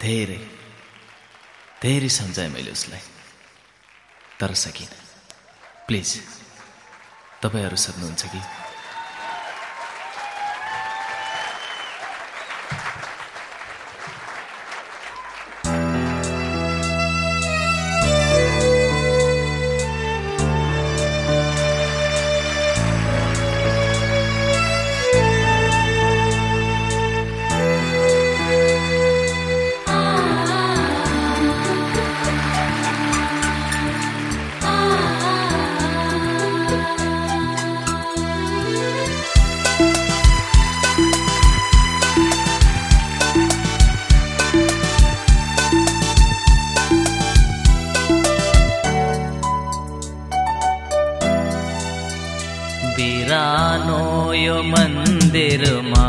धेरै धेरै सम्झाएँ मैले उसलाई तर सकिनँ। प्लिज तपाईँहरू सक्नुहुन्छ कि? मन्दिरमा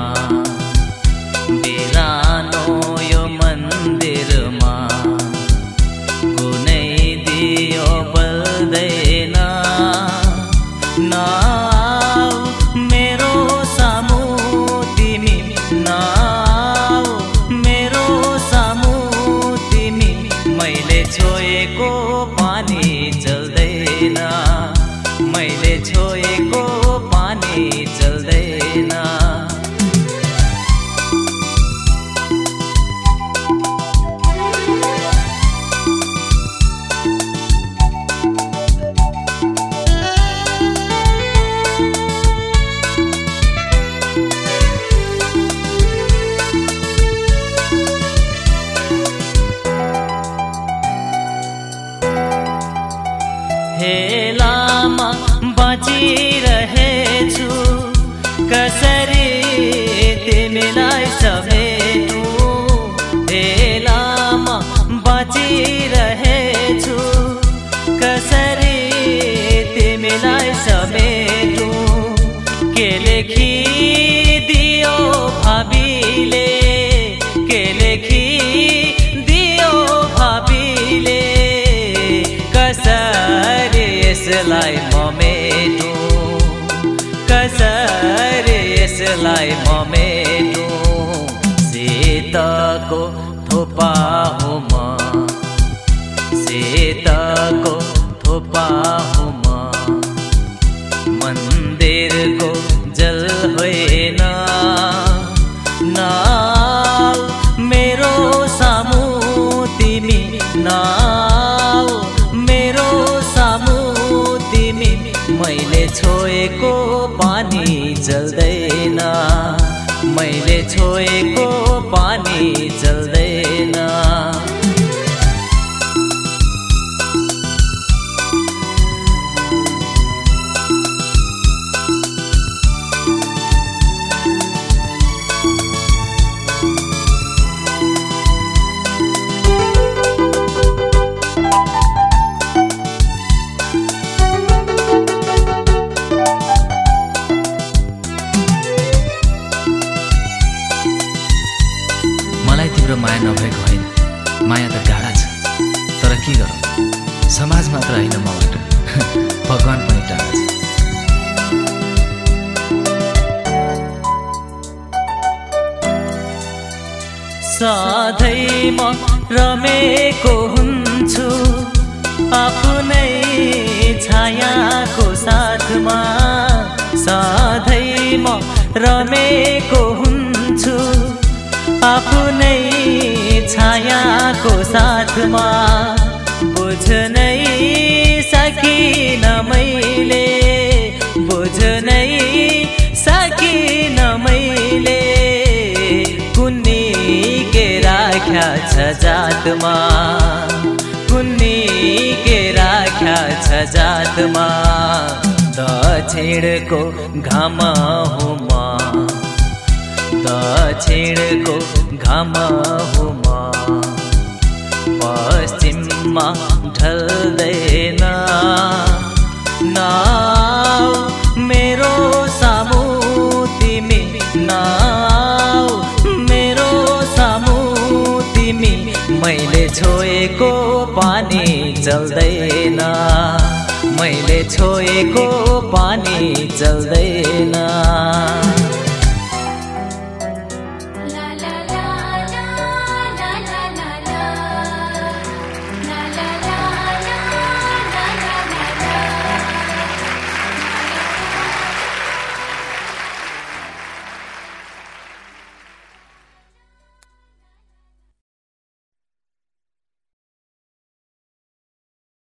हेलामा बाँचिरहेछु कसरी तिमीलाई समेटु? हेलामा बाँचिरहेछु कसरी तिमीलाई समेटु? के लेखिदियो यसलाई ममेटु कसरी यसलाई ममेटु सीताको थोपा हो छोएको पानी चल्दैन मैले छोएको पानी चल्दैन तिम्रो माया नभएको होइन। माया त गाढा छ। तर के गरौँ? समाज मात्र होइन मबाट भगवान् पनि टाढा छ। सधैँ म रमेको हुन्छु। आफ्नै छायाको साथमा। सधैँ म रमेको हुन्छु। आफ्नै छायाको साथमा बुझ्नै सकिन मैले। बुझ्नै सकिन मैले। कुन्नी के राख्या छ जातमा? कुन्नी के राख्या छ जातमा? दक्षिणको घाम हो म दक्षिणको घाम हो म पश्चिममा ढल्दैन। नाउ मेरो सामु तिमी नाउ मेरो सामु तिमी मैले छोएको पानी चल्दैन मैले छोएको पानी चल्दैन